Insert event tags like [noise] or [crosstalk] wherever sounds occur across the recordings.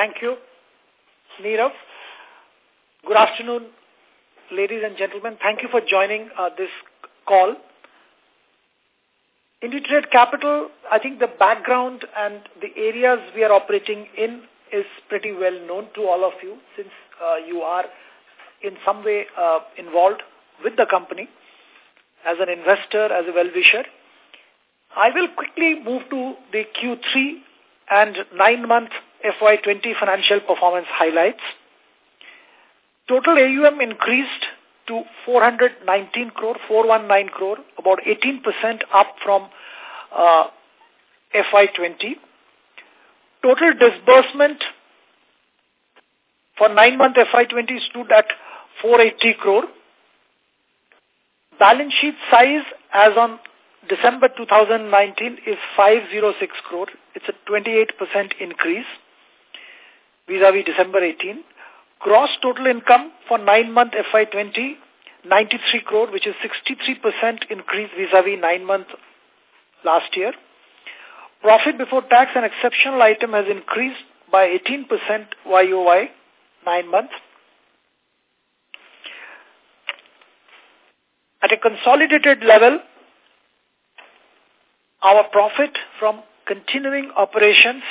Thank you, Nirav. Good afternoon, ladies and gentlemen. Thank you for joining uh, this call. IndiTrade Capital, I think the background and the areas we are operating in is pretty well known to all of you since uh, you are in some way uh, involved with the company as an investor, as a well-wisher. I will quickly move to the Q3 and nine-month FY20 financial performance highlights. Total AUM increased to 419 crore, 419 crore, about 18% up from uh, FY20. Total disbursement for nine-month FY20 stood at 480 crore. Balance sheet size as on December 2019 is 506 crore. It's a 28% increase vis-a-vis -vis December 18. Gross total income for nine-month FY20, 93 crore, which is 63% increase vis-a-vis -vis nine-month last year. Profit before tax and exceptional item has increased by 18% YOY, nine months. At a consolidated level, our profit from continuing operations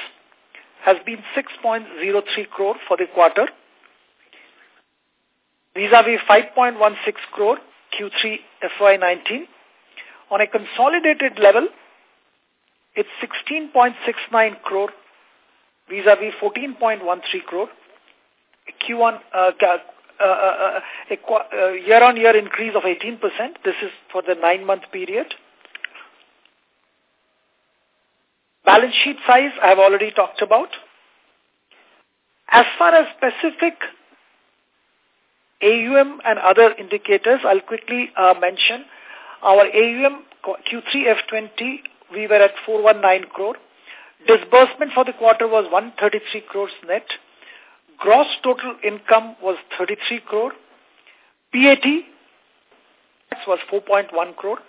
has been 6.03 crore for the quarter, vis-a-vis -vis 5.16 crore Q3 FY19. On a consolidated level, it's 16.69 crore vis-a-vis -vis 14.13 crore. Q1, uh, uh, uh, a year-on-year -year increase of 18%. This is for the nine-month period. Balance sheet size I have already talked about. As far as specific AUM and other indicators, I'll quickly uh, mention our AUM Q3 F20, we were at 419 crore. Disbursement for the quarter was 133 crores net. Gross total income was 33 crore. PAT was 4.1 crore.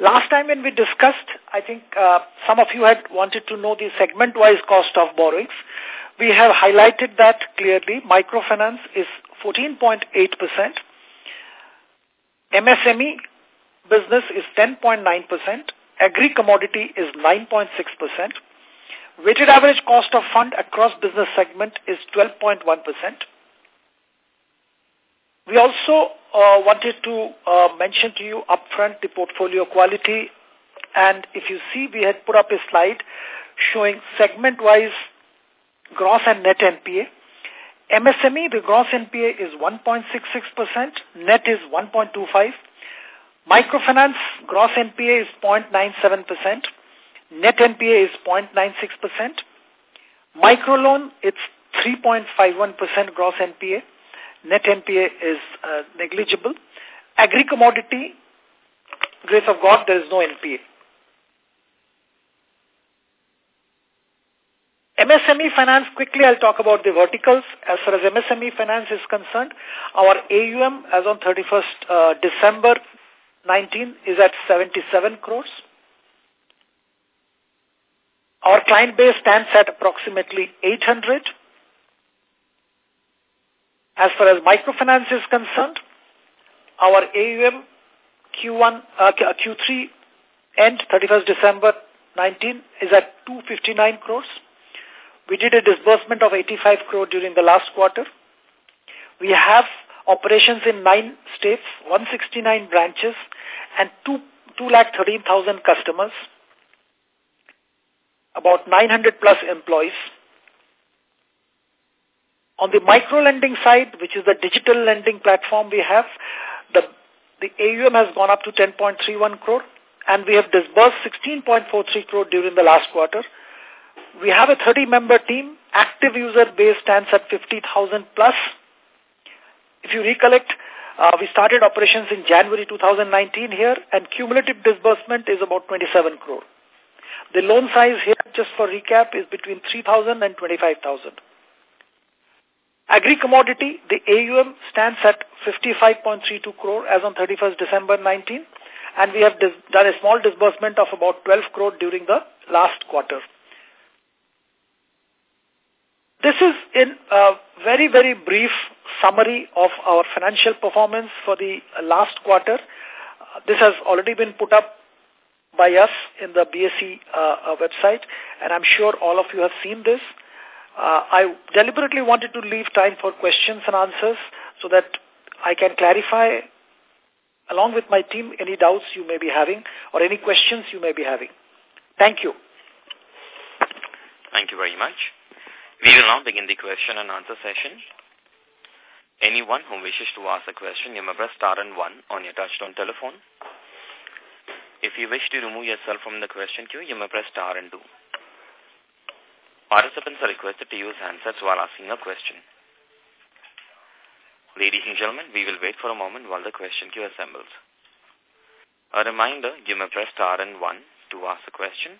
Last time when we discussed, I think uh, some of you had wanted to know the segment-wise cost of borrowings. We have highlighted that clearly. Microfinance is 14.8%. MSME business is 10.9%. Agri-commodity is 9.6%. Weighted average cost of fund across business segment is 12.1%. We also uh, wanted to uh, mention to you upfront the portfolio quality and if you see we had put up a slide showing segment-wise gross and net NPA. MSME, the gross NPA is 1.66%, net is 1.25. Microfinance gross NPA is 0.97%. Net NPA is 0.96%. Microloan, it's 3.51% gross NPA. Net NPA is uh, negligible. Agri-commodity, grace of God, there is no NPA. MSME finance, quickly I'll talk about the verticals. As far as MSME finance is concerned, our AUM as on 31st uh, December 19 is at 77 crores. Our client base stands at approximately 800. As far as microfinance is concerned, our AUM Q1, uh, Q3 end 31st December 19 is at 259 crores. We did a disbursement of 85 crore during the last quarter. We have operations in nine states, 169 branches, and 2, 2 lakh 13,000 customers about 900 plus employees. On the micro lending side, which is the digital lending platform we have, the, the AUM has gone up to 10.31 crore and we have disbursed 16.43 crore during the last quarter. We have a 30-member team. Active user base stands at 50,000 plus. If you recollect, uh, we started operations in January 2019 here and cumulative disbursement is about 27 crore. The loan size here, just for recap, is between 3,000 and 25,000. Agri-commodity, the AUM stands at 55.32 crore as on 31st December 19, and we have done a small disbursement of about 12 crore during the last quarter. this is in a very, very brief summary of our financial performance for the last quarter. This has already been put up by us in the BSE uh, uh, website, and I'm sure all of you have seen this. Uh, I deliberately wanted to leave time for questions and answers so that I can clarify along with my team any doubts you may be having or any questions you may be having. Thank you. Thank you very much. We will now begin the question and answer session. Anyone who wishes to ask a question, you may press star and one on your touchtone telephone. If you wish to remove yourself from the question queue, you may press star and two. Participants are requested to use handsets while asking a question. Ladies and gentlemen, we will wait for a moment while the question queue assembles. A reminder, you may press star and one to ask a question.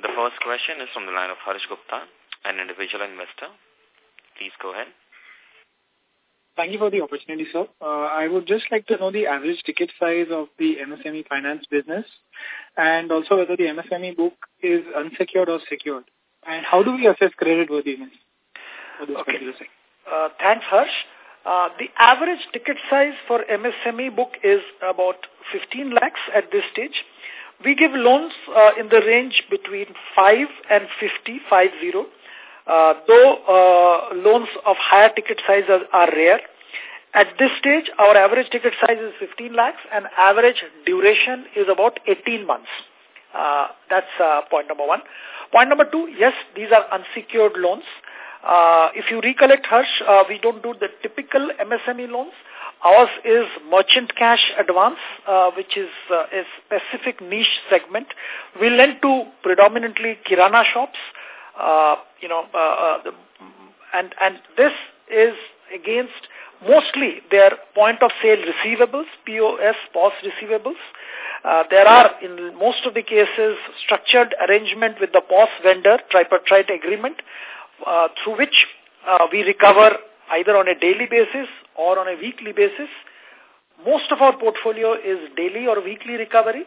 The first question is from the line of Harsh Gupta an individual investor. Please go ahead. Thank you for the opportunity, sir. Uh, I would just like to know the average ticket size of the MSME finance business and also whether the MSME book is unsecured or secured. And how do we assess credit worthiness okay. Uh, thanks, Harsh. Uh, the average ticket size for MSME book is about 15 lakhs at this stage. We give loans uh, in the range between 5 and 50, 50. Uh, though uh, loans of higher ticket sizes are rare, at this stage, our average ticket size is 15 lakhs and average duration is about 18 months. Uh, that's uh, point number one. Point number two, yes, these are unsecured loans. Uh, if you recollect, Harsh, uh, we don't do the typical MSME loans. Ours is merchant cash advance, uh, which is uh, a specific niche segment. We lend to predominantly Kirana shops, uh, you know, uh, uh, the, and, and this is against mostly their point of sale receivables, POS, POS receivables. Uh, there are, in most of the cases, structured arrangement with the POS vendor, tripartite agreement, uh, through which uh, we recover either on a daily basis or on a weekly basis. Most of our portfolio is daily or weekly recovery.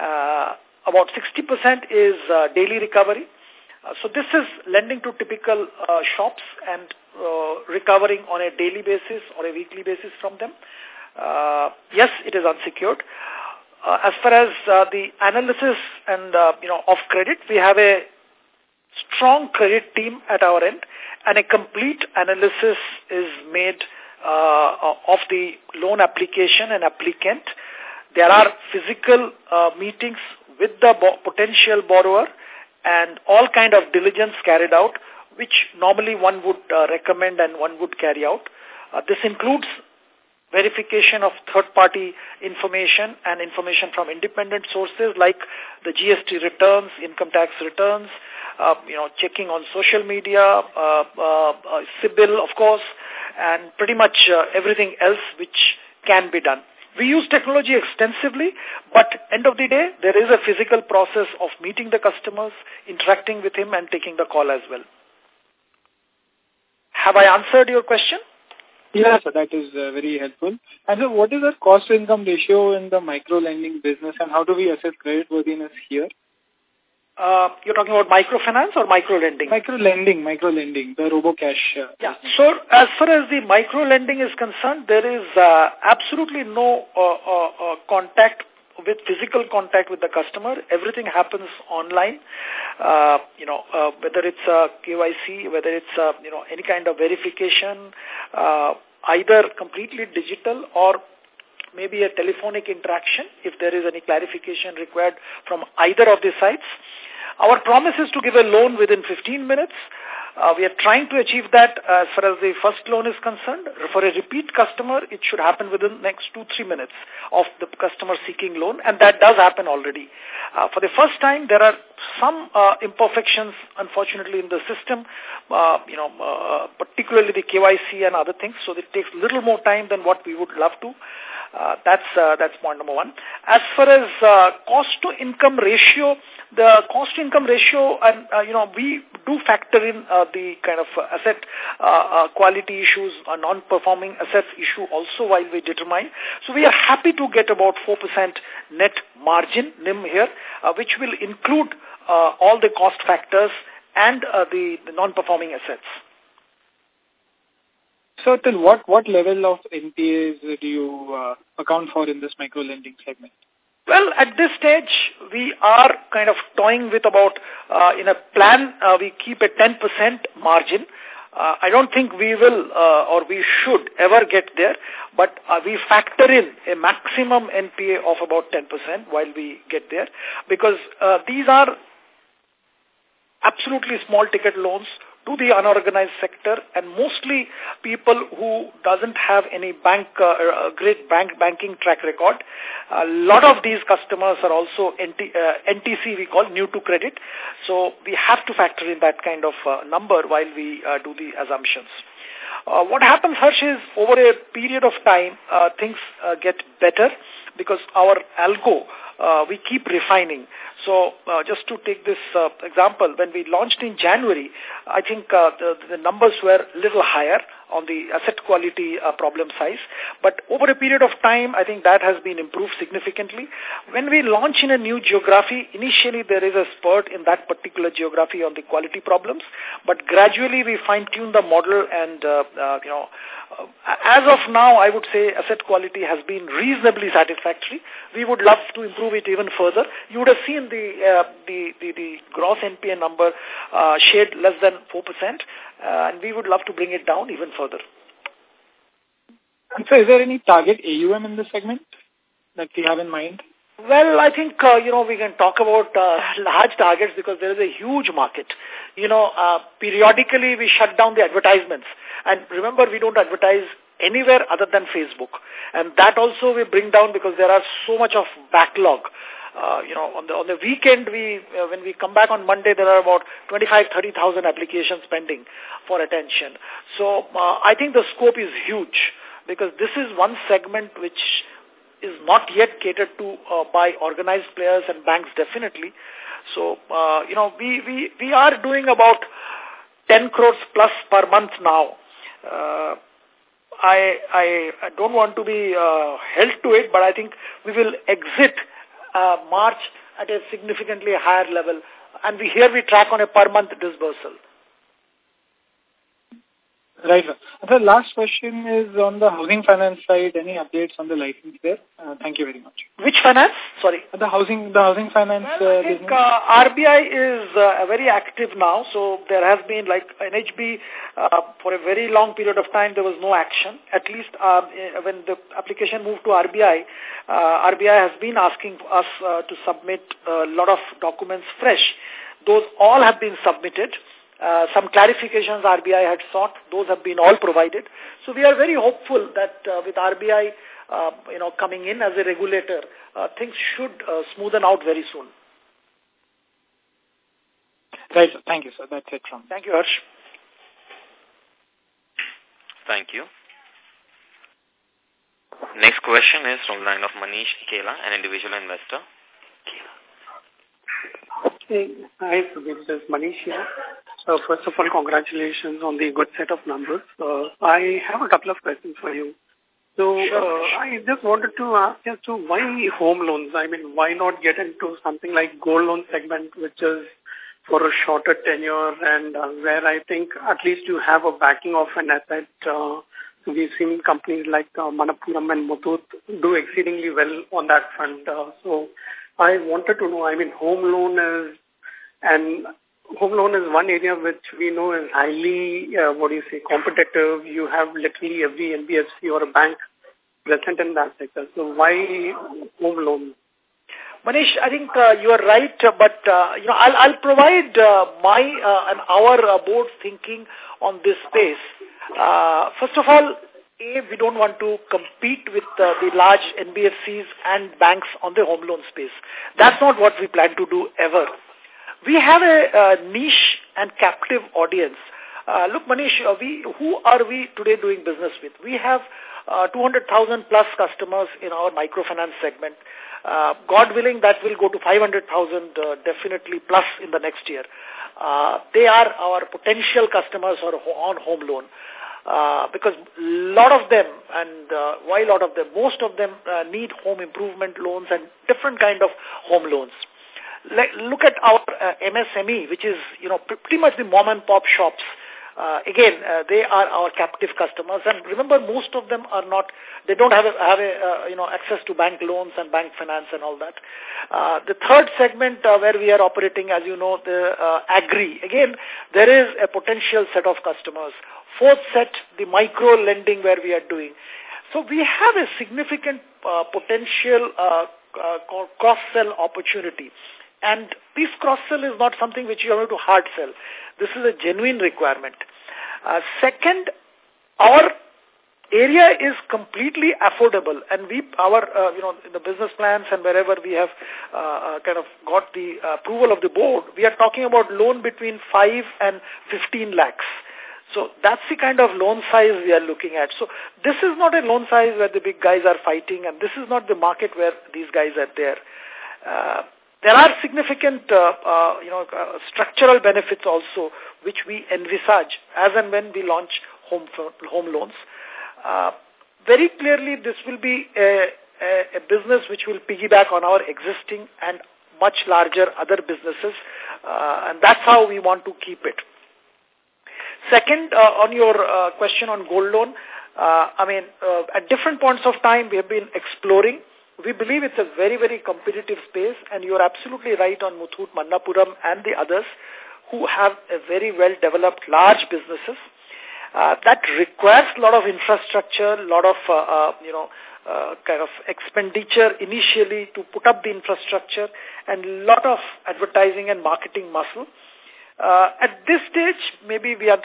Uh, about 60% is uh, daily recovery. Uh, so this is lending to typical uh, shops and uh, recovering on a daily basis or a weekly basis from them. Uh, yes, it is unsecured. Uh, as far as the analysis and you know of credit, we have a strong credit team at our end, and a complete analysis is made of the loan application and applicant. There are physical meetings with the bo potential borrower and all kind of diligence carried out, which normally one would uh, recommend and one would carry out. Uh, this includes verification of third-party information and information from independent sources like the GST returns, income tax returns, uh, you know, checking on social media, uh, uh, uh, of course, and pretty much uh, everything else which can be done. We use technology extensively, but end of the day, there is a physical process of meeting the customers, interacting with him, and taking the call as well. Have I answered your question? Yes, sir, that is uh, very helpful. And so what is the cost-to-income ratio in the micro-lending business, and how do we assess credit worthiness here? Uh, you're talking about microfinance or micro-lending? Micro-lending, micro-lending, the Robocash. Uh, yeah, so as far as the micro-lending is concerned, there is uh, absolutely no uh, uh, uh, contact with physical contact with the customer. Everything happens online. Uh, you know, uh, whether it's a KYC, whether it's a, you know any kind of verification, uh, either completely digital or maybe a telephonic interaction if there is any clarification required from either of the sites. Our promise is to give a loan within 15 minutes. Uh, we are trying to achieve that as far as the first loan is concerned. For a repeat customer, it should happen within the next two, three minutes of the customer seeking loan, and that does happen already. Uh, for the first time, there are some uh, imperfections, unfortunately, in the system, uh, you know, uh, particularly the KYC and other things, so it takes little more time than what we would love to. Uh, that's uh, that's point number one. As far as uh, cost to income ratio, the cost to income ratio, and uh, you know, we do factor in uh, the kind of asset uh, quality issues, uh, non-performing assets issue also while we determine. So we are happy to get about 4% net margin NIM here, which will include all the cost factors and the, the non-performing assets. So till what, what level of NPAs do you uh, account for in this micro-lending segment? Well, at this stage, we are kind of toying with about, uh, in a plan, uh, we keep a 10% margin. Uh, I don't think we will uh, or we should ever get there, but uh, we factor in a maximum NPA of about 10% while we get there because uh, these are absolutely small ticket loans to the unorganized sector and mostly people who doesn't have any bank uh, uh, great bank banking track record. A lot of these customers are also NT, uh, NTC we call new to credit. So we have to factor in that kind of uh, number while we uh, do the assumptions. Uh, what happens, Harsh, is over a period of time, things get better because our algo, we keep refining. So uh, just to take this uh, example, when we launched in January, I think uh, the, the numbers were a little higher on the asset quality uh, problem size. But over a period of time, I think that has been improved significantly. When we launch in a new geography, initially there is a spurt in that particular geography on the quality problems, but gradually we fine-tune the model and, uh, uh, you know, uh, as of now, I would say asset quality has been reasonably satisfactory. We would love to improve it even further. You would have seen the uh, the, the, the gross NPA number uh, shared less than 4%, uh, and we would love to bring it down even further. And so is there any target AUM in this segment that you have in mind? Well, I think, uh, you know, we can talk about uh, [laughs] large targets because there is a huge market. You know, uh, periodically we shut down the advertisements. And remember, we don't advertise anywhere other than Facebook. And that also we bring down because there are so much of backlog. Uh, you know, on the on the weekend, we uh, when we come back on Monday, there are about 25, 30,000 applications pending for attention. So uh, I think the scope is huge because this is one segment which is not yet catered to uh, by organized players and banks definitely. So, uh, you know, we, we, we are doing about 10 crores plus per month now. Uh, I, I, I don't want to be uh, held to it, but I think we will exit uh, March at a significantly higher level. And we here we track on a per month disbursal. Right. Sir. The last question is on the housing finance side. Any updates on the license there? Uh, thank you very much. Which finance? Sorry. The housing, the housing finance well, uh, I think, business. uh, RBI is uh, very active now. So there has been like NHB uh, for a very long period of time. There was no action. At least uh, when the application moved to RBI, uh, RBI has been asking us uh, to submit a lot of documents fresh. Those all have been submitted. Uh, some clarifications RBI had sought. Those have been all provided. So we are very hopeful that uh, with RBI, uh, you know, coming in as a regulator, uh, things should uh, smoothen out very soon. Right. Thank you, sir. That's it from. Thank you, Harsh. Thank you. Next question is from the line of Manish Kela, an individual investor. Hey, hi, this is Manish here. So first of all, congratulations on the good set of numbers. Uh, I have a couple of questions for you. So uh, I just wanted to ask as to why home loans? I mean, why not get into something like gold loan segment, which is for a shorter tenure and uh, where I think at least you have a backing of an asset. Uh, we've seen companies like uh, Manappuram and Muthoot do exceedingly well on that front. Uh, so I wanted to know, I mean, home loan is, and home loan is one area which we know is highly, uh, what do you say, competitive. You have literally every NBFC or a bank present in that sector. So why home loan? Manish, I think uh, you are right, but uh, you know, I'll, I'll provide uh, my uh, and our uh, board thinking on this space. Uh, first of all, A, we don't want to compete with the large NBFCs and banks on the home loan space. That's not what we plan to do ever. We have a, niche and captive audience Uh, look, Manish, uh, we, who are we today doing business with? We have uh, 200,000 plus customers in our microfinance segment. Uh, God willing, that will go to 500,000 uh, definitely plus in the next year. Uh, they are our potential customers or on home loan. Uh, because a lot of them, and uh, why a lot of them, most of them uh, need home improvement loans and different kind of home loans. Like, look at our uh, MSME, which is, you know, pretty much the mom and pop shops uh, again, uh, they are our captive customers. And remember, most of them are not, they don't have, a, have a, uh, you know, access to bank loans and bank finance and all that. Uh, the third segment uh, where we are operating, as you know, the uh, agri. Again, there is a potential set of customers. Fourth set, the micro lending where we are doing. So we have a significant uh, potential uh, uh, cross-sell opportunity. And this cross-sell is not something which you have to hard sell. This is a genuine requirement. Uh, second, our area is completely affordable and we, our, uh, you know, in the business plans and wherever we have uh, uh kind of got the approval of the board, we are talking about loan between 5 and 15 lakhs. So that's the kind of loan size we are looking at. So this is not a loan size where the big guys are fighting and this is not the market where these guys are there. Uh, there are significant, uh, uh, you know, uh, structural benefits also which we envisage as and when we launch home home loans. Uh, very clearly, this will be a, a, a business which will piggyback on our existing and much larger other businesses, uh, and that's how we want to keep it. Second, uh, on your question on gold loan, I mean, at different points of time, we have been exploring we believe it's a very, very competitive space and you're absolutely right on Muthoot, Manappuram and the others who have a very well-developed large businesses. Uh, that requires a lot of infrastructure, a lot of, uh, uh, you know, uh, kind of expenditure initially to put up the infrastructure and lot of advertising and marketing muscle. Uh, at this stage, maybe we are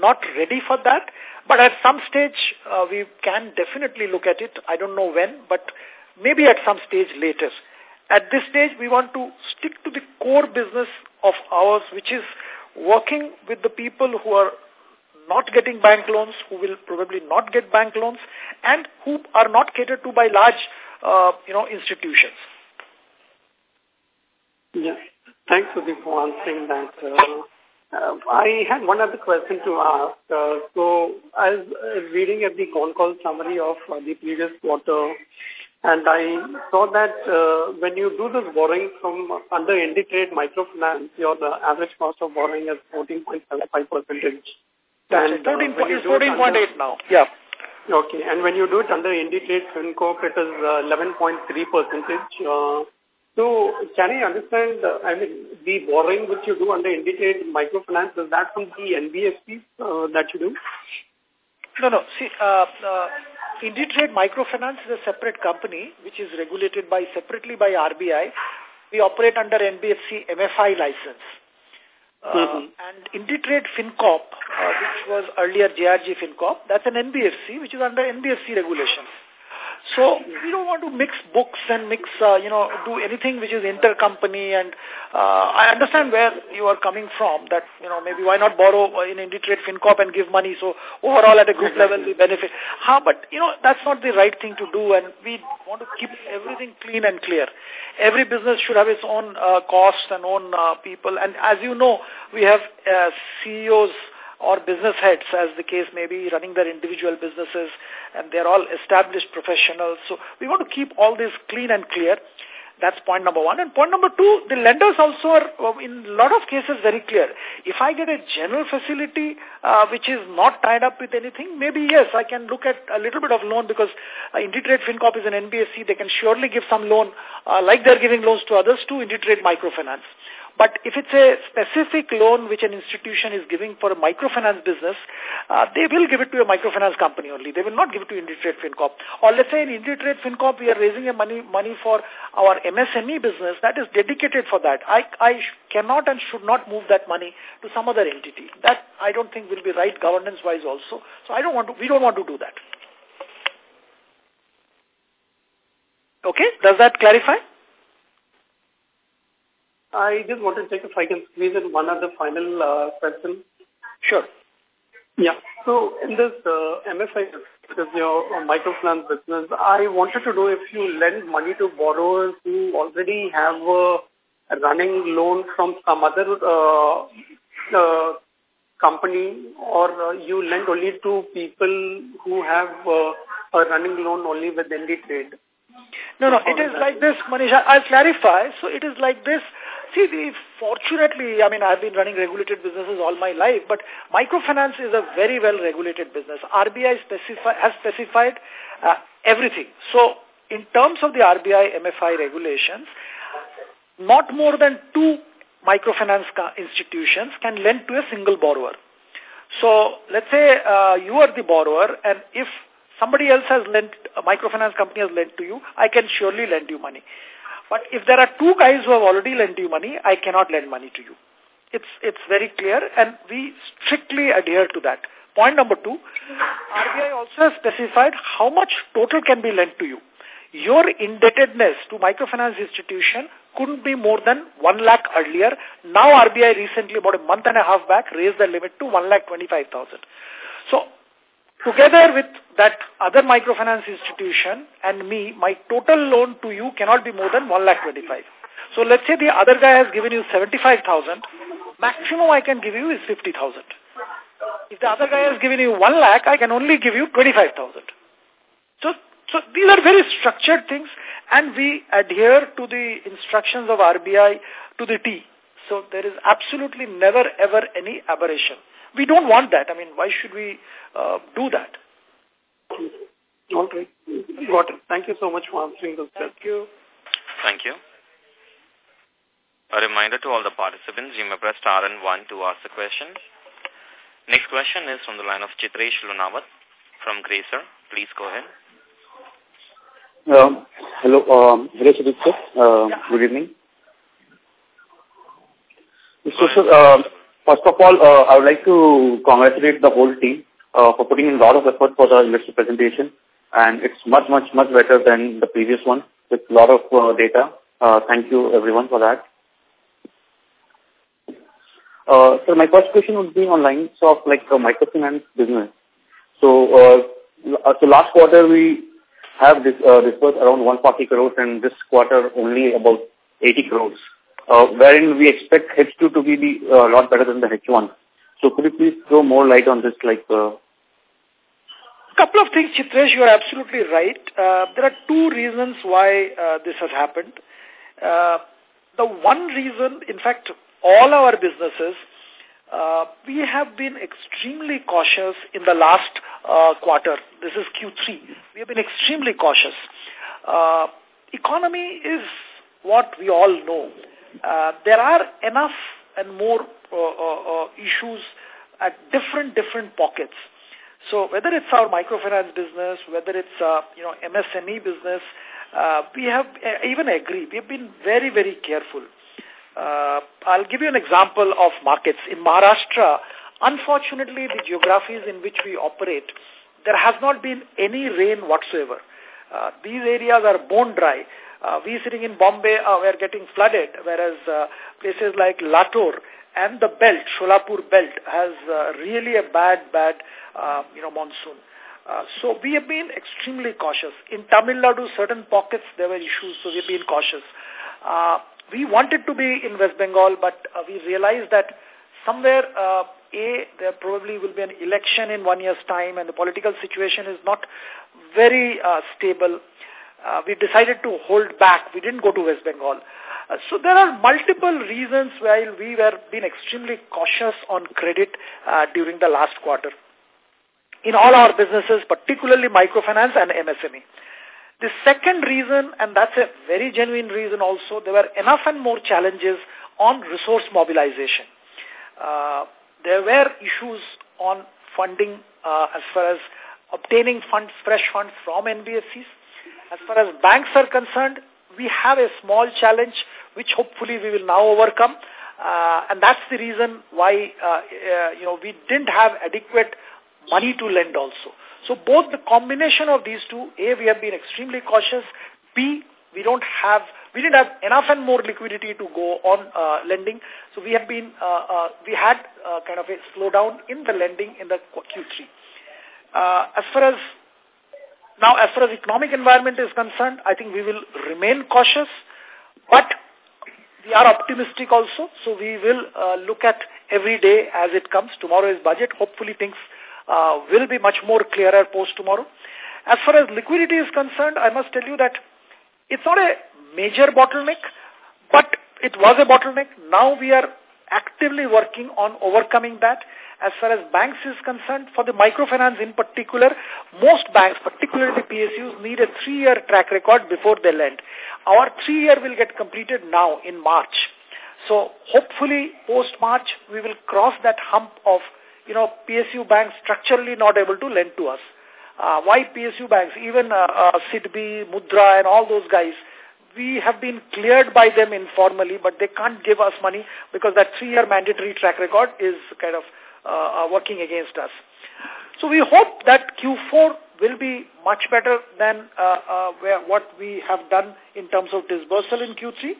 not ready for that, but at some stage, uh, we can definitely look at it. I don't know when, but maybe at some stage later. At this stage, we want to stick to the core business of ours, which is working with the people who are not getting bank loans, who will probably not get bank loans, and who are not catered to by large, uh, you know, institutions. Yeah. Thanks, Sudhir, for answering that. Uh, uh, I had one other question to ask. Uh, so, I was uh, reading at the con call summary of uh, the previous quarter, and I saw that uh, when you do this borrowing from under IndiTrade microfinance, your uh, average cost of borrowing is 14.75 percentage. And 14, uh, 14.8 now. Yeah. Okay. And when you do it under IndiTrade FinCorp, it is uh, 11.3 percentage. Uh, so can I understand, uh, I mean, the borrowing which you do under IndiTrade microfinance, is that from the NBFCs uh, that you do? No, no. See, uh, uh, IndiTrade Microfinance is a separate company which is regulated by separately by RBI. We operate under NBFC MFI license. Uh, mm -hmm. And IndiTrade FinCorp, uh, which was earlier JRG FinCorp, that's an NBFC which is under NBFC regulations. So we don't want to mix books and mix, uh, you know, do anything which is intercompany. And uh, I understand where you are coming from. That you know, maybe why not borrow in IndiTrade FinCorp and give money? So overall, at a group level, we benefit. Ha, but you know, that's not the right thing to do. And we want to keep everything clean and clear. Every business should have its own uh, costs and own uh, people. And as you know, we have uh, CEOs or business heads, as the case may be, running their individual businesses, and they're all established professionals. So we want to keep all this clean and clear. That's point number one. And point number two, the lenders also are, uh, in a lot of cases, very clear. If I get a general facility uh, which is not tied up with anything, maybe yes, I can look at a little bit of loan because uh, IndiTrade FinCorp is an NBFC. They can surely give some loan uh, like they're giving loans to others to IndiTrade Microfinance. But if it's a specific loan which an institution is giving for a microfinance business, uh, they will give it to a microfinance company only. They will not give it to IndiTrade FinCorp. Or let's say in IndiTrade FinCorp, we are raising a money money for our MSME business that is dedicated for that. I, I cannot and should not move that money to some other entity. That I don't think will be right governance-wise also. So I don't want to, we don't want to do that. Okay, does that clarify? I just wanted to check if I can squeeze in one other final uh, question. Sure. Yeah. So in this uh, MFI, this your uh, microfinance business, I wanted to know if you lend money to borrowers who already have a running loan from some other uh, uh, company or uh, you lend only to people who have uh, a running loan only with IndiTrade? No, no, it is like this, Manisha. I'll clarify. So it is like this. See, the, fortunately, I mean, I've been running regulated businesses all my life, but microfinance is a very well-regulated business. RBI specify, has specified uh, everything. So in terms of the RBI MFI regulations, not more than two microfinance institutions can lend to a single borrower. So let's say uh, you are the borrower and if somebody else has lent, a microfinance company has lent to you, I can surely lend you money. But if there are two guys who have already lent you money, I cannot lend money to you. It's, it's very clear and we strictly adhere to that. Point number two, RBI also has specified how much total can be lent to you. Your indebtedness to microfinance institution couldn't be more than 1 lakh earlier. Now RBI recently, about a month and a half back, raised the limit to 1 lakh 25,000. So together with that other microfinance institution and me, my total loan to you cannot be more than 1 lakh 25. So let's say the other guy has given you 75,000, maximum I can give you is 50,000. If the other guy has given you 1 lakh, I can only give you 25,000. So, so these are very structured things and we adhere to the instructions of RBI to the T. So there is absolutely never ever any aberration. We don't want that. I mean, why should we uh, do that? All right. Got it. Thank you so much for answering those Thank you. Thank you. A reminder to all the participants, you may press star and one to ask the question. Next question is from the line of Chitresh Lunawat from Gracer. Please go ahead. Um, hello, um, hello, Sudhir sir. Uh, yeah. Good evening. So, sir, uh, first of all, uh, I would like to congratulate the whole team uh, for putting in a lot of effort for the investor presentation. And it's much, much, much better than the previous one with a lot of uh, data. Uh, thank you, everyone, for that. Uh, so my first question would be on lines of like a microfinance business. So, uh, so last quarter we have this, uh, disbursed around 140 crores and this quarter only about 80 crores, uh, wherein we expect H2 to be a uh, lot better than the H1. So could you please throw more light on this, like... Uh, couple of things, Chitresh, you are absolutely right. Uh, there are two reasons why uh, this has happened. Uh, the one reason, in fact, all our businesses uh, we have been extremely cautious in the last uh, quarter. This is Q3. We have been extremely cautious. Uh, economy is what we all know. Uh, there are enough and more uh, uh, uh issues at different, different pockets. So whether it's our microfinance business, whether it's, uh, you know, MSME business, uh, we have uh, even agree. We have been very, very careful. Uh, I'll give you an example of markets. In Maharashtra, unfortunately, the geographies in which we operate, there has not been any rain whatsoever. Uh, these areas are bone dry. Uh, we sitting in Bombay, uh, we're getting flooded, whereas uh, places like Latur and the belt, Sholapur belt, has uh, really a bad, bad, uh, you know, monsoon. Uh, so we have been extremely cautious. In Tamil Nadu, certain pockets, there were issues, so we've been cautious. Uh, we wanted to be in West Bengal, but uh, we realized that somewhere, uh, A, there probably will be an election in one year's time and the political situation is not very uh, stable. Uh, we decided to hold back. We didn't go to West Bengal. Uh, so there are multiple reasons why we were being extremely cautious on credit uh, during the last quarter in all our businesses, particularly microfinance and MSME. The second reason, and that's a very genuine reason also, there were enough and more challenges on resource mobilization. Uh, there were issues on funding uh, as far as obtaining funds, fresh funds from NBFCs. As far as banks are concerned, we have a small challenge which hopefully we will now overcome. Uh, and that's the reason why, uh, uh, you know, we didn't have adequate money to lend also. So both the combination of these two, A, we have been extremely cautious, B, we don't have, we didn't have enough and more liquidity to go on uh, lending. So we have been, uh, uh, we had uh, kind of a slowdown in the lending in the Q3. Uh, as far as, now as far as economic environment is concerned, I think we will remain cautious, but we are optimistic also. So we will uh, look at every day as it comes. Tomorrow is budget. Hopefully things uh, will be much more clearer post tomorrow. As far as liquidity is concerned, I must tell you that it's not a major bottleneck, but it was a bottleneck. Now we are actively working on overcoming that. As far as banks is concerned, for the microfinance in particular, most banks, particularly the PSUs, need a three-year track record before they lend. Our three-year will get completed now in March. So hopefully post-March, we will cross that hump of, you know, PSU banks structurally not able to lend to us. Uh, why PSU banks, even uh, uh, SIDBI, Mudra and all those guys, we have been cleared by them informally, but they can't give us money because that three-year mandatory track record is kind of uh, uh working against us. So we hope that Q4 will be much better than uh, uh, where, what we have done in terms of disbursal in Q3.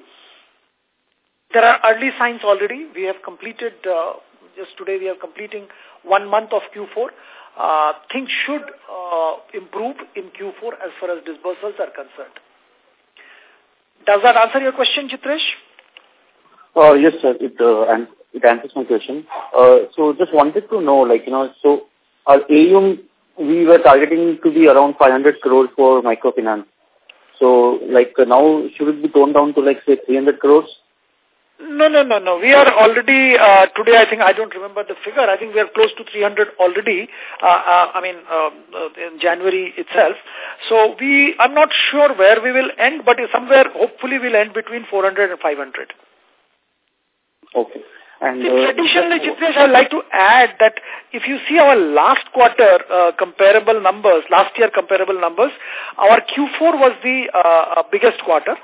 There are early signs already. We have completed, uh, just today we are completing one month of Q4. Uh, things should uh, improve in Q4 as far as disbursals are concerned. Does that answer your question, Chitresh? Uh, yes, sir. It, uh, it answers my question. Uh, so just wanted to know, like, you know, so our AUM, we were targeting to be around 500 crores for microfinance. So, like, uh, now should it be toned down to, like, say, 300 crores? No, no, no, no. We are already, uh, today I think, I don't remember the figure, I think we are close to 300 already, uh, uh, I mean, um, uh, in January itself. So we, I'm not sure where we will end, but somewhere, hopefully we'll end between 400 and 500. Okay. And see, uh, traditionally, Chitresh, I'd like to add that if you see our last quarter uh, comparable numbers, last year comparable numbers, our Q4 was the uh, biggest quarter.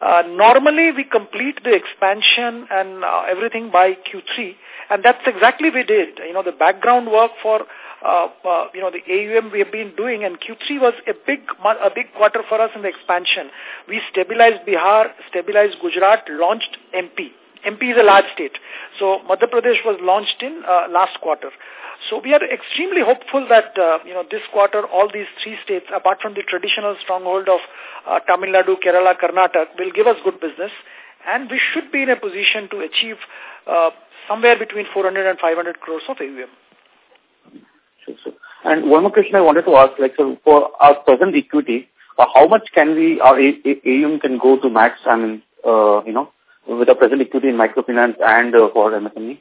Uh, normally, we complete the expansion and uh, everything by Q3, and that's exactly we did. You know, the background work for, uh, uh, you know, the AUM we have been doing, and Q3 was a big, a big quarter for us in the expansion. We stabilized Bihar, stabilized Gujarat, launched MP. MP is a large state. So Madhya Pradesh was launched in uh, last quarter. So we are extremely hopeful that, uh, you know, this quarter all these three states, apart from the traditional stronghold of uh, Tamil Nadu, Kerala, Karnataka, will give us good business. And we should be in a position to achieve uh, somewhere between 400 and 500 crores of AUM. Sure, sure. And one more question I wanted to ask, like, so for our present equity, uh, how much can we, our AUM can go to max, I mean, uh, you know, with a present equity in microfinance and uh, for MSME?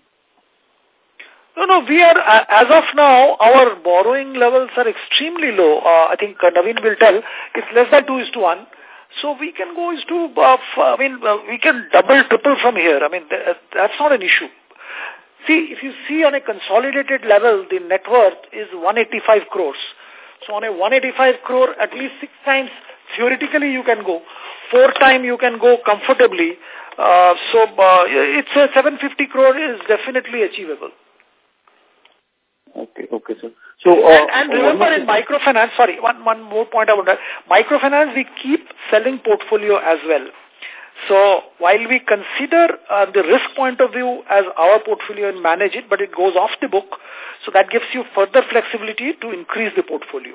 No, no, we are, uh, as of now, our borrowing levels are extremely low. Uh, I think uh, Naveen will tell, it's less than 2 is to 1. So we can go is to, uh, I mean, uh, we can double, triple from here. I mean, th uh, that's not an issue. See, if you see on a consolidated level, the net worth is 185 crores. So on a 185 crore, at least six times, theoretically you can go. Four time you can go comfortably. Uh, so uh, it's a 750 crore is definitely achievable. Okay, okay, sir. So, uh, and, and remember in microfinance, sorry, one, one more point I want to microfinance, we keep selling portfolio as well. So while we consider uh, the risk point of view as our portfolio and manage it, but it goes off the book, so that gives you further flexibility to increase the portfolio.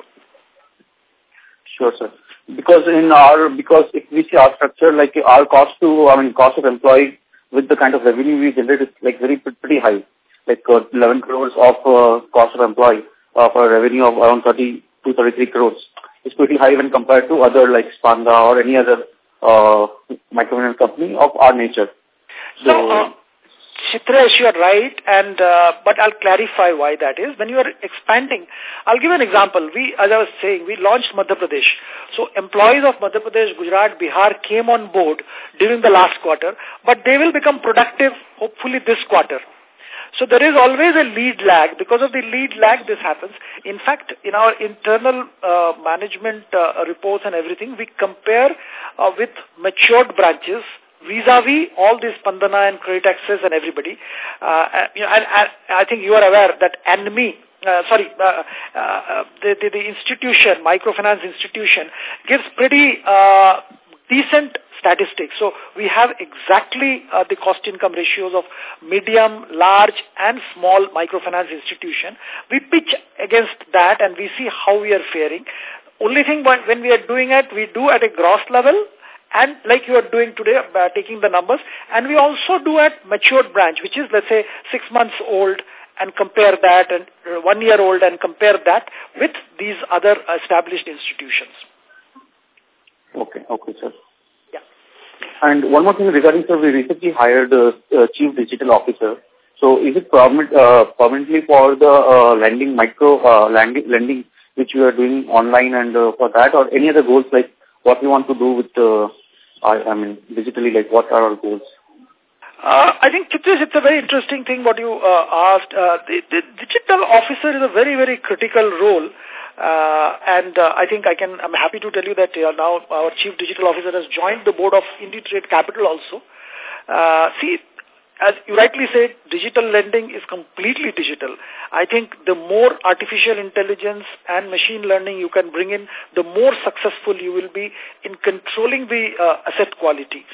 Sure, sir. Because in our, because if we see our structure, like our cost to, I mean, cost of employee with the kind of revenue we generate is like very pretty high like uh, 11 crores of uh, cost of employee uh, for a revenue of around 30 to 33 crores. It's pretty high when compared to other like Spandana or any other uh, microfinance company of our nature. So, so uh, Chitresh, you're right, and uh, but I'll clarify why that is. When you are expanding, I'll give an example. We, as I was saying, we launched Madhya Pradesh. So employees of Madhya Pradesh, Gujarat, Bihar came on board during the last quarter, but they will become productive hopefully this quarter. So there is always a lead lag. Because of the lead lag, this happens. In fact, in our internal uh, management uh, reports and everything, we compare uh, with matured branches vis-a-vis -vis all these Spandana and Credit Access and everybody. Uh, uh, you know, and, I think you are aware that ANMI, uh, sorry, uh, uh, the, the, the institution, microfinance institution, gives pretty uh, decent statistics. So we have exactly uh, the cost income ratios of medium, large and small microfinance institution. We pitch against that and we see how we are faring. Only thing when we are doing it, we do at a gross level and like you are doing today, uh, taking the numbers. And we also do at matured branch, which is, let's say, six months old and compare that and uh, one year old and compare that with these other established institutions. Okay, okay, sir. Yeah. And one more thing regarding, sir, we recently hired a, a chief digital officer. So is it permanent, uh, permanently for the uh, lending, micro uh, lending, lending which we are doing online and uh, for that or any other goals like what we want to do with, uh, I, I mean, digitally, like what are our goals? Uh, I think, Chitris, it's a very interesting thing what you uh, asked. Uh, the, the digital officer is a very, very critical role. Uh, and uh, I think I can, I'm happy to tell you that uh, now our chief digital officer has joined the board of IndiTrade Capital also. See, as you rightly said, digital lending is completely digital. I think the more artificial intelligence and machine learning you can bring in, the more successful you will be in controlling the uh, asset quality.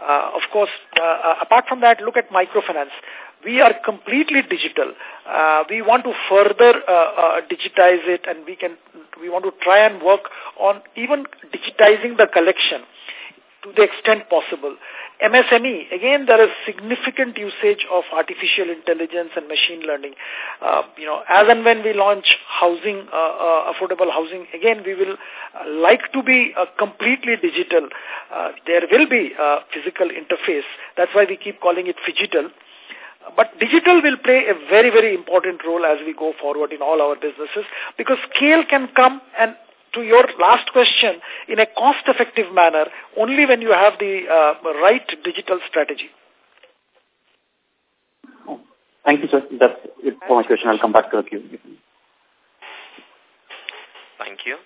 Uh, of course, uh, uh, apart from that, look at microfinance. We are completely digital. Uh, we want to further uh, uh, digitize it and we can we want to try and work on even digitizing the collection to the extent possible. MSME, again, there is significant usage of artificial intelligence and machine learning. Uh, you know, as and when we launch housing, uh, uh, affordable housing, again, we will uh, like to be uh, completely digital. Uh, there will be a physical interface. That's why we keep calling it digital. But digital will play a very, very important role as we go forward in all our businesses because scale can come and to your last question, in a cost-effective manner, only when you have the uh, right digital strategy. Thank you, sir. That's it for my question. I'll come back to you. Thank you.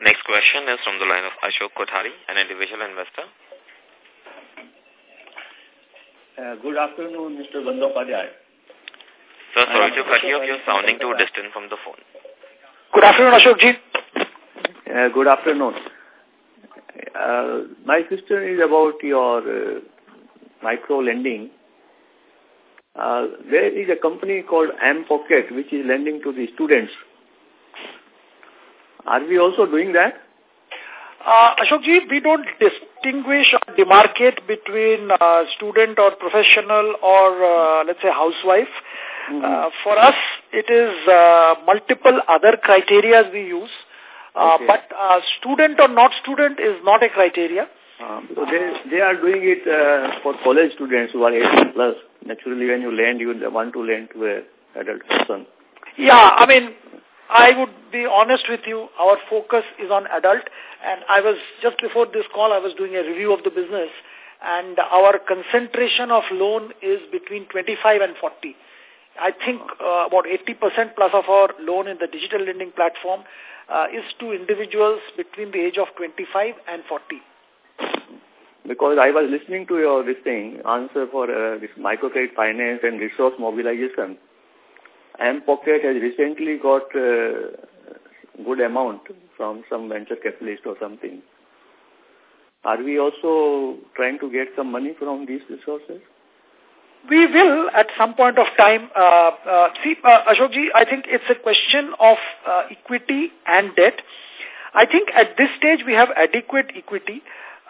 Next question is from the line of Ashok Kothari, an individual investor. Uh, good afternoon, Mr. Bandyopadhyay. Sir, sorry to cut you off. You're sounding too distant from the phone. Good afternoon, Ashok ji. Uh, good afternoon. Uh, my question is about your uh, micro lending. Uh, there is a company called mPokket which is lending to the students. Are we also doing that? Uh, Ashok ji, we don't distinguish or demarcate between uh, student or professional or, uh, let's say, housewife. Mm -hmm. uh, for us, it is uh, multiple other criteria we use. Uh, okay. But uh, student or not student is not a criteria. Uh, they, they are doing it uh, for college students who are 18 plus. Naturally, when you lend, you want to lend to a adult person. Yeah, I mean, I would be honest with you, our focus is on adult. And I was, just before this call, I was doing a review of the business. And our concentration of loan is between 25 and 40. I think uh, about 80% plus of our loan in the digital lending platform uh, is to individuals between the age of 25 and 40. Because I was listening to your this thing, answer for uh, this microcredit finance and resource mobilization. mPokket has recently got uh, good amount from some venture capitalist or something. Are we also trying to get some money from these resources? We will at some point of time. Uh, uh, see, uh, Ashokji, I think it's a question of uh, equity and debt. I think at this stage we have adequate equity.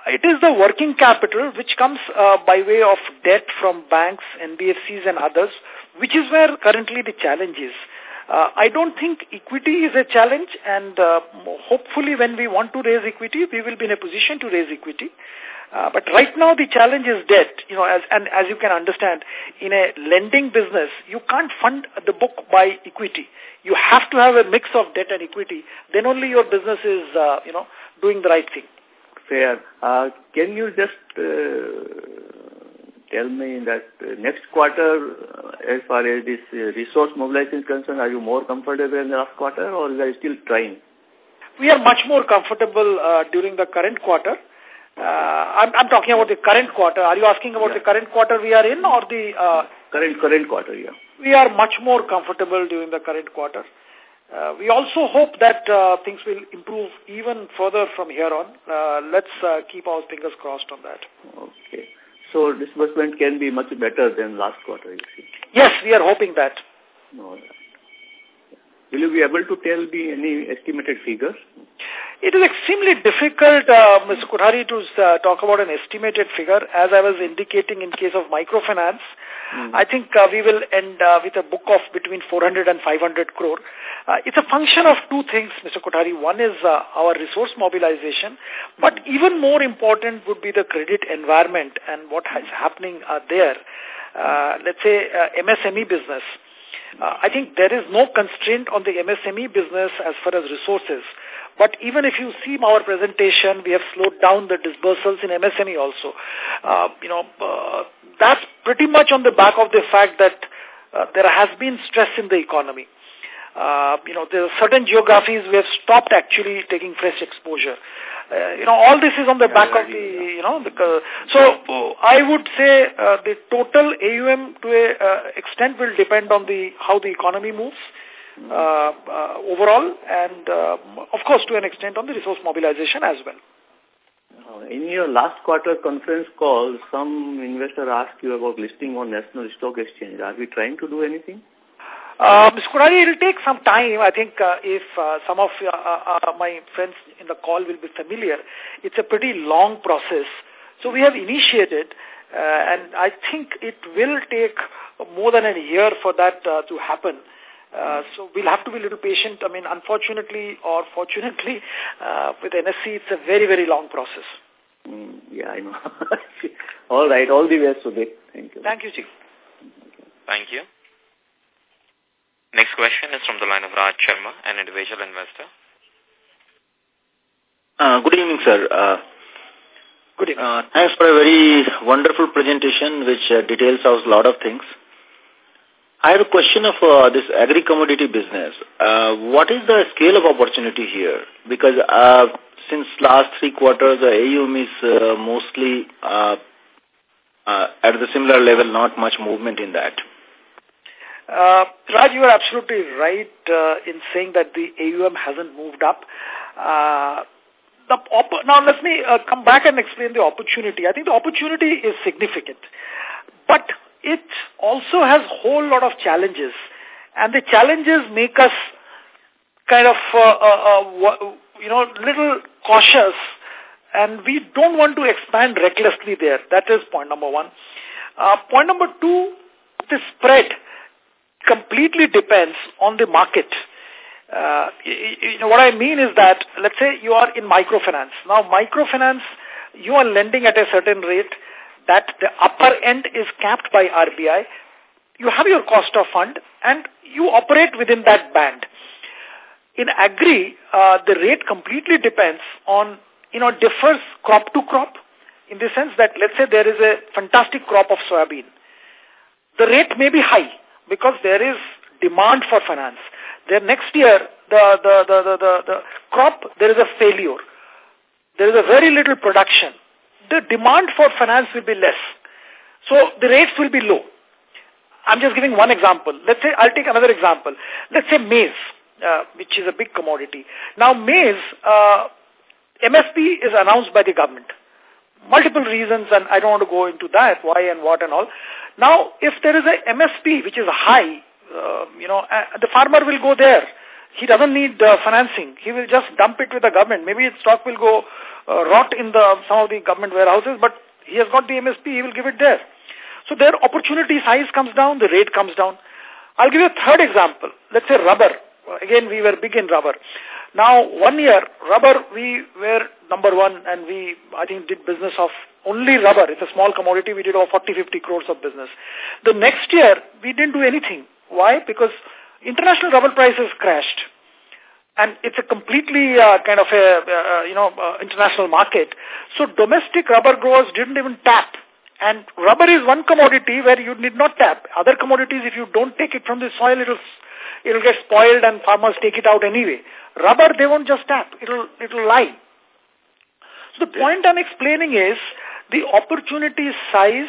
It is the working capital which comes uh, by way of debt from banks, NBFCs and others, which is where currently the challenge is. Uh, I don't think equity is a challenge and uh, hopefully when we want to raise equity, we will be in a position to raise equity. Uh, but right now the challenge is debt, you know, as, and as you can understand, in a lending business, you can't fund the book by equity. You have to have a mix of debt and equity. Then only your business is, uh, you know, doing the right thing. Fair. Uh, can you just uh, tell me that uh, next quarter, uh, as far as this uh, resource mobilization is concerned, are you more comfortable in the last quarter or are you still trying? We are much more comfortable uh, during the current quarter. Uh, I'm, I'm talking about the current quarter. Are you asking about yeah. the current quarter we are in or the... Uh, current current quarter, yeah. We are much more comfortable during the current quarter. Uh, we also hope that uh, things will improve even further from here on. Uh, let's uh, keep our fingers crossed on that. Okay. So disbursement can be much better than last quarter, you see? Yes, we are hoping that. No. Will you be able to tell me any estimated figures? It is extremely difficult, uh, Mr. Kothari, to uh, talk about an estimated figure. As I was indicating in case of microfinance, mm. I think uh, we will end uh, with a book of between 400 and 500 crore. Uh, it's a function of two things, Mr. Kothari. One is uh, our resource mobilization, but mm. even more important would be the credit environment and what is happening uh, there. Uh, let's say uh, MSME business. Uh, I think there is no constraint on the MSME business as far as resources. But even if you see our presentation, we have slowed down the disbursals in MSME also. Uh, you know, uh, that's pretty much on the back of the fact that uh, there has been stress in the economy. Uh, you know, there are certain geographies we have stopped actually taking fresh exposure. Uh, you know, all this is on the back of the, you know, because, so uh, I would say uh, the total AUM to a uh, extent will depend on the how the economy moves uh, uh, overall and, uh, of course, to an extent on the resource mobilization as well. Uh, in your last quarter conference call, some investor asked you about listing on National Stock Exchange. Are we trying to do anything? Uh, Ms. Kothari, it will take some time. I think uh, if uh, some of uh, my friends in the call will be familiar, it's a pretty long process. So we have initiated, uh, and I think it will take more than a year for that uh, to happen. Uh, so we'll have to be a little patient. I mean, unfortunately or fortunately, uh, with NSE, it's a very, very long process. Mm, yeah, I know. [laughs] all right. All the best, Sudhir. Thank you. Thank you, Chief. Thank you. Next question is from the line of Raj Sharma, an individual investor. Uh, good evening, sir. Uh, good evening. Uh, thanks for a very wonderful presentation which uh, details out a lot of things. I have a question of uh, this agri-commodity business. Uh, what is the scale of opportunity here? Because uh, since last three quarters, the AUM is uh, mostly uh, uh, at the similar level, not much movement in that. Raj, you are absolutely right in saying that the AUM hasn't moved up. The now, let me come back and explain the opportunity. I think the opportunity is significant. But it also has whole lot of challenges. And the challenges make us kind of, uh, uh, uh, you know, little cautious. And we don't want to expand recklessly there. That is point number one. Uh, point number two, the spread completely depends on the market. Uh, you know, what I mean is that, let's say you are in microfinance. Now, microfinance, you are lending at a certain rate that the upper end is capped by RBI. You have your cost of fund and you operate within that band. In agri, uh, the rate completely depends on, you know, differs crop to crop in the sense that let's say there is a fantastic crop of soybean. The rate may be high because there is demand for finance. Then next year, the, the, the, the, the, the crop, there is a failure. There is a very little production the demand for finance will be less. So the rates will be low. I'm just giving one example. Let's say, I'll take another example. Let's say maize, uh, which is a big commodity. Now maize, uh, MSP is announced by the government. Multiple reasons, and I don't want to go into that, why and what and all. Now, if there is a MSP which is high, uh, you know, uh, the farmer will go there. He doesn't need uh, financing. He will just dump it with the government. Maybe its stock will go uh, rot in the some of the government warehouses, but he has got the MSP, he will give it there. So their opportunity size comes down, the rate comes down. I'll give you a third example. Let's say rubber. Again, we were big in rubber. Now, one year, rubber, we were number one and we, I think, did business of only rubber. It's a small commodity. We did over 40, 50 crores of business. The next year, we didn't do anything. Why? Because international rubber prices crashed and it's a completely uh, kind of a, uh, you know, uh, international market. So domestic rubber growers didn't even tap. And rubber is one commodity where you need not tap. Other commodities, if you don't take it from the soil, it'll, it'll get spoiled and farmers take it out anyway. Rubber, they won't just tap. It'll, it'll lie. So the point I'm explaining is the opportunity size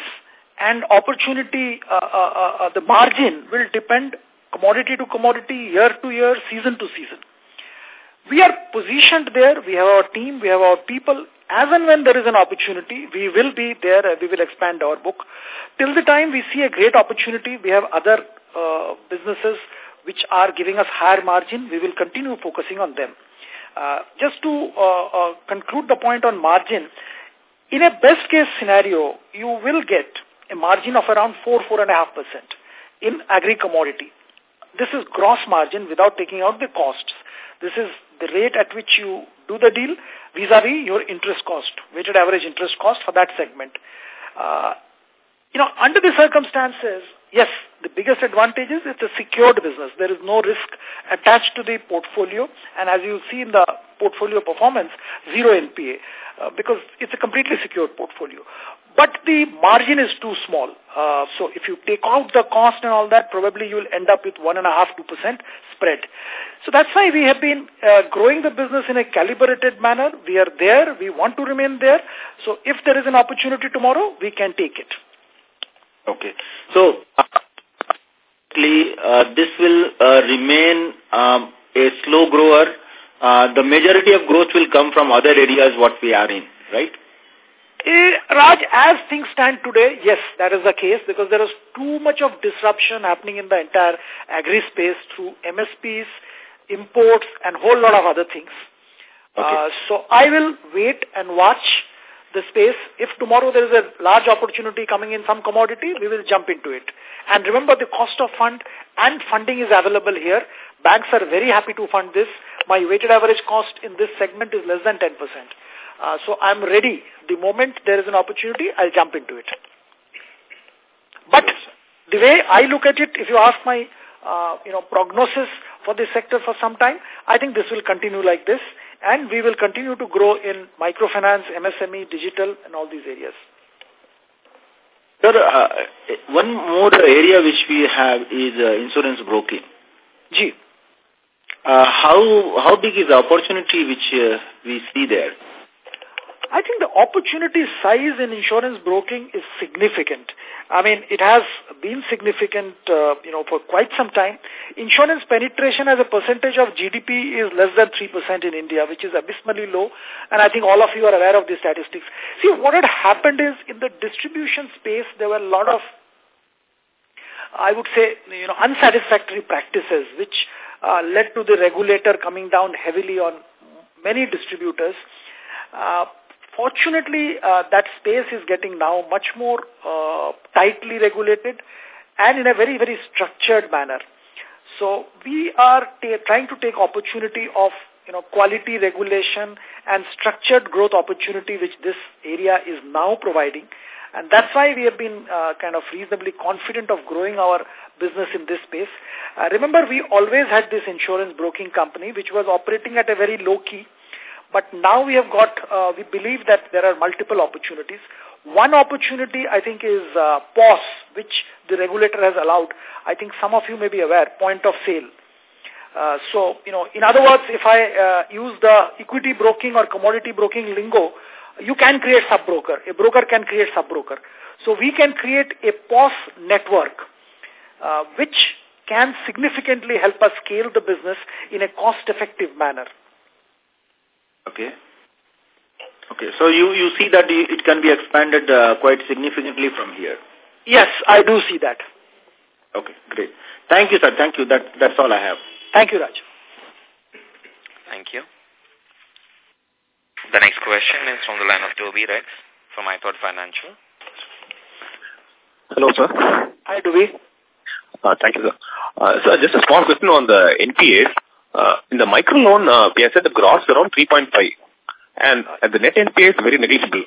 and opportunity, uh, uh, uh, uh, the margin will depend commodity to commodity, year to year, season to season. We are positioned there. We have our team. We have our people. As and when there is an opportunity, we will be there. We will expand our book. Till the time we see a great opportunity, we have other uh, businesses which are giving us higher margin. We will continue focusing on them. Uh, just to uh, uh, conclude the point on margin, in a best case scenario, you will get a margin of around 4, 4.5% in agri-commodity. This is gross margin without taking out the costs. This is the rate at which you do the deal vis-a-vis -vis your interest cost, weighted average interest cost for that segment. Uh, you know, under the circumstances, yes, the biggest advantage is it's a secured business. There is no risk attached to the portfolio. And as you see in the portfolio performance, zero NPA, uh, because it's a completely secured portfolio. But the margin is too small. Uh, so if you take out the cost and all that, probably you'll end up with 1.5%, 2% spread. So that's why we have been uh, growing the business in a calibrated manner. We are there. We want to remain there. So if there is an opportunity tomorrow, we can take it. Okay. So, uh, this will uh, remain um, a slow grower. Uh, the majority of growth will come from other areas what we are in, right? Eh, Raj, as things stand today, yes, that is the case because there is too much of disruption happening in the entire agri space through MSPs, imports, and whole lot of other things. Okay. Uh, so I will wait and watch the space. If tomorrow there is a large opportunity coming in some commodity, we will jump into it. And remember, the cost of fund and funding is available here. Banks are very happy to fund this. My weighted average cost in this segment is less than 10%. Uh, so I'm ready. The moment there is an opportunity, I'll jump into it. But the way I look at it, if you ask my uh, you know, prognosis for this sector for some time, I think this will continue like this and we will continue to grow in microfinance, MSME, digital and all these areas. Sir, uh, one more area which we have is uh, insurance broking. G. Uh, how how big is the opportunity which uh, we see there? I think the opportunity size in insurance broking is significant. I mean, it has been significant, uh, you know, for quite some time. Insurance penetration as a percentage of GDP is less than 3% in India, which is abysmally low. And I think all of you are aware of these statistics. See, what had happened is in the distribution space, there were a lot of, I would say, you know, unsatisfactory practices, which uh, led to the regulator coming down heavily on many distributors. Uh, Fortunately, uh, that space is getting now much more uh, tightly regulated and in a very, very structured manner. So we are trying to take opportunity of you know quality regulation and structured growth opportunity which this area is now providing. And that's why we have been uh, kind of reasonably confident of growing our business in this space. Uh, remember, we always had this insurance broking company which was operating at a very low key but now we have got, uh, we believe that there are multiple opportunities. One opportunity, I think, is uh, POS, which the regulator has allowed. I think some of you may be aware, point of sale. Uh, so, you know, in other words, if I uh, use the equity broking or commodity broking lingo, you can create sub-broker. A broker can create sub-broker. So we can create a POS network, uh, which can significantly help us scale the business in a cost-effective manner. Okay. Okay, so you, you see that it can be expanded uh, quite significantly from here? Yes, I do see that. Okay, great. Thank you, sir. Thank you. That, that's all I have. Thank you, Raj. Thank you. The next question is from the line of Toby Rex from iThought Financial. Hello, sir. Hi, Toby. Uh, thank you, sir. Uh, so just a small question on the NPAs. Uh, in the micro loan, uh, we have said the gross is around 3.5 and at the net NPA is very negligible.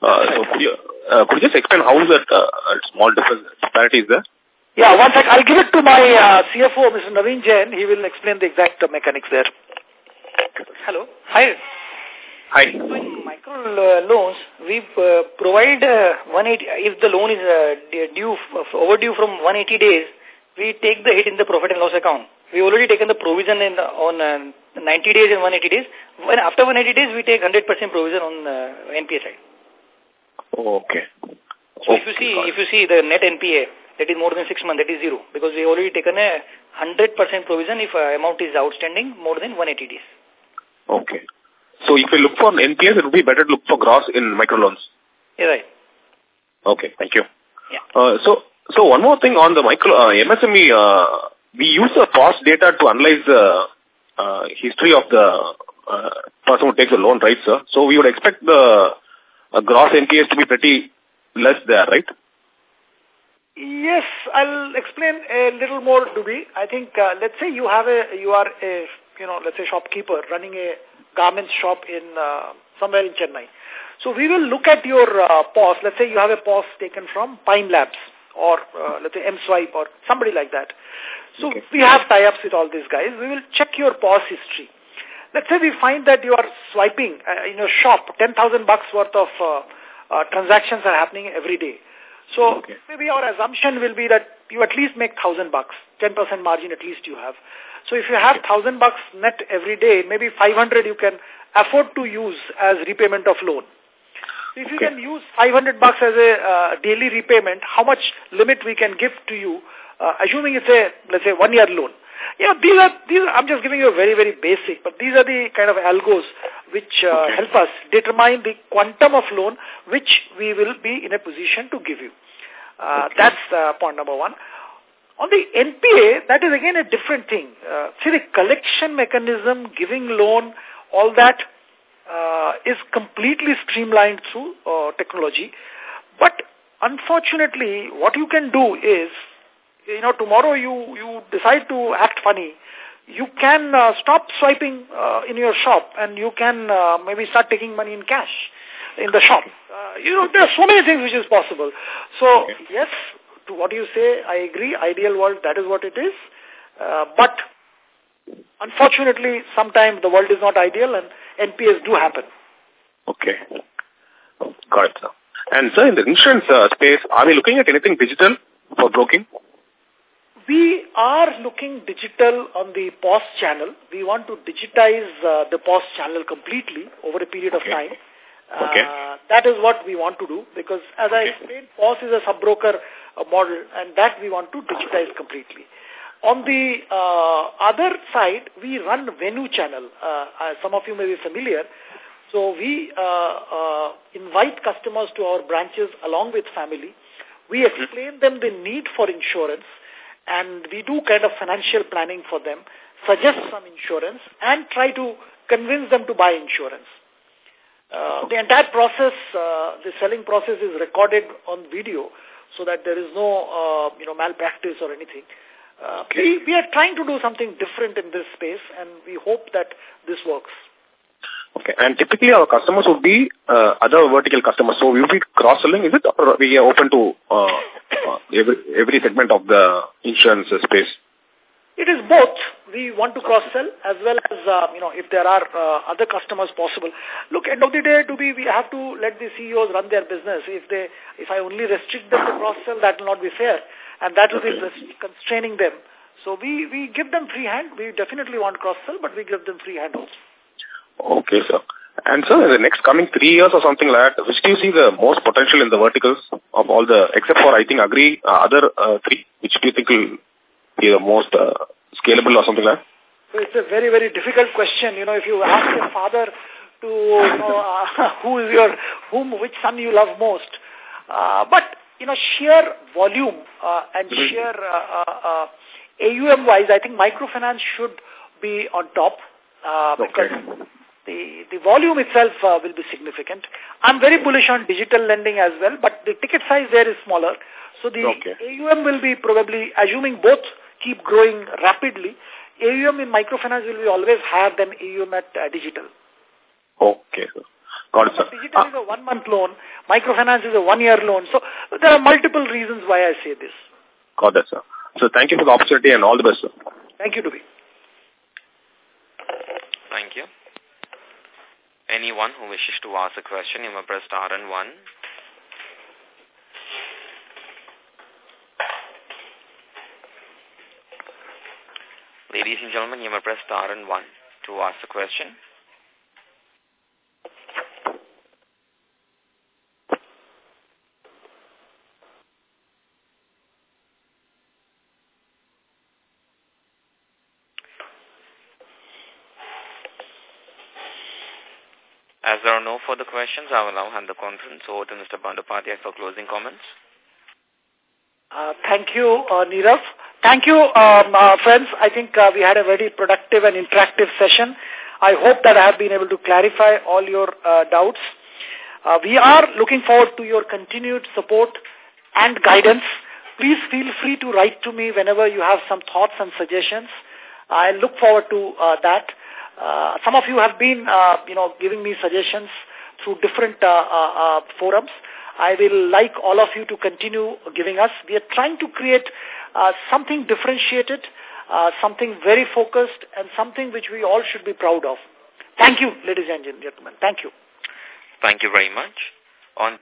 Uh, so could you, uh, could you just explain how is that uh, small difference, disparity is there? Yeah, one sec. I'll give it to my uh, CFO, Mr. Naveen Jain. He will explain the exact uh, mechanics there. Hello. Hi. Hi. So in micro uh, loans, we uh, provide uh, 180, if the loan is uh, due, overdue from 180 days, we take the hit in the profit and loss account. We already taken the provision in on uh, 90 days and 180 days. When after 180 days, we take 100% provision on uh, NPA side. Okay. So okay, if you see, if you see the net NPA that is more than six months, that is zero. Because we already taken a 100% provision if uh, amount is outstanding more than 180 days. Okay. So if you look for NPAs, it would be better to look for gross in microloans. Yeah, right. Okay, thank you. Yeah. Uh, so, so one more thing on the micro uh, MSME, uh, we use the POS data to analyze the uh, history of the uh, person who takes a loan, right, sir? So we would expect the uh, gross NPAs to be pretty less there, right? Yes, I'll explain a little more, to Dubi. I think, uh, let's say you have a, you are a, you know, let's say shopkeeper running a garment shop in uh, somewhere in Chennai. So we will look at your uh, POS. Let's say you have a POS taken from Pine Labs or uh, let's say M-Swipe or somebody like that. So okay. we have tie-ups with all these guys. We will check your POS history. Let's say we find that you are swiping uh, in your shop 10,000 bucks worth of uh, uh, transactions are happening every day. So okay. maybe our assumption will be that you at least make 1,000 bucks, 10% margin at least you have. So if you have 1,000 bucks net every day, maybe 500 you can afford to use as repayment of loan. If you okay. can use 500 bucks as a uh, daily repayment, how much limit we can give to you, uh, assuming it's a, let's say, one-year loan. Yeah, these are, these are, I'm just giving you a very, very basic, but these are the kind of algos which uh, okay. help us determine the quantum of loan which we will be in a position to give you. Uh, okay. That's uh, point number one. On the NPA, that is again a different thing. Uh, see, the collection mechanism, giving loan, all that uh, is completely streamlined through uh, technology. But unfortunately, what you can do is you know, tomorrow you, you decide to act funny, you can uh, stop swiping uh, in your shop and you can uh, maybe start taking money in cash in the shop. Uh, you know, there are so many things which is possible. So, okay. yes, to what you say, I agree. Ideal world, that is what it is. Uh, but unfortunately, sometimes the world is not ideal and NPAs do happen. Okay. Got it, sir. And sir, in the insurance uh, space, are we looking at anything digital for broking? We are looking digital on the POS channel. We want to digitize uh, the POS channel completely over a period okay. of time. Okay. Uh, that is what we want to do because as okay. I explained, POS is a sub-broker uh, model and that we want to digitize completely. On the uh, other side, we run Venue channel. Uh, some of you may be familiar. So we uh, uh, invite customers to our branches along with family. We explain them the need for insurance and we do kind of financial planning for them, suggest some insurance, and try to convince them to buy insurance. Uh, the entire process, uh, the selling process is recorded on video so that there is no, uh, you know, malpractice or anything. Uh, okay. we, we are trying to do something different in this space and we hope that this works. Okay. And typically our customers would be uh, other vertical customers. So we will be cross-selling, is it? Or we are open to uh, uh, every, every segment of the insurance space? It is both. We want to cross-sell as well as, uh, you know, if there are uh, other customers possible. Look, end of the day, to be, we have to let the CEOs run their business. If they, if I only restrict them to cross-sell, that will not be fair. And that will be constraining them. So we, we give them free hand. We definitely want cross-sell, but we give them free hand also. Okay, sir. And sir, in the next coming three years or something like that, which do you see the most potential in the verticals of all the, except for I think Agri, uh, other uh, three, which do you think will be the most uh, scalable or something like that? So it's a very, very difficult question. You know, if you ask your father to, you know, [laughs] uh, who is your, whom, which son you love most. Uh, but, you know, sheer volume uh, and mm -hmm. sheer uh, uh, uh AUM-wise, I think microfinance should be on top uh, okay. because the, the volume itself uh, will be significant. I'm very bullish on digital lending as well, but the ticket size there is smaller. So the okay. AUM will be probably, assuming both keep growing rapidly, AUM in microfinance will be always higher than AUM at uh, digital. Okay. Got it, sir. Digital ah. is a one-month loan. Microfinance is a one-year loan. So there are multiple reasons why I say this. Got that, sir. So thank you for the opportunity and all the best, sir. Thank you, Dubi. Thank you. Anyone who wishes to ask a question, you may press star and one. Ladies and gentlemen, you may press star and one to ask a question. As there are no further questions, I will now hand the conference over to Mr. Bandyopadhyay for closing comments. Uh, thank you, uh, Nirav. Thank you, um, uh, friends. I think uh, we had a very productive and interactive session. I hope that I have been able to clarify all your uh, doubts. Uh, we are looking forward to your continued support and guidance. Please feel free to write to me whenever you have some thoughts and suggestions. I look forward to uh, that. Uh, some of you have been, uh, you know, giving me suggestions through different uh, uh, uh, forums. I will like all of you to continue giving us. We are trying to create something differentiated, something very focused, and something which we all should be proud of. Thank you, ladies and gentlemen. Thank you. Thank you very much. On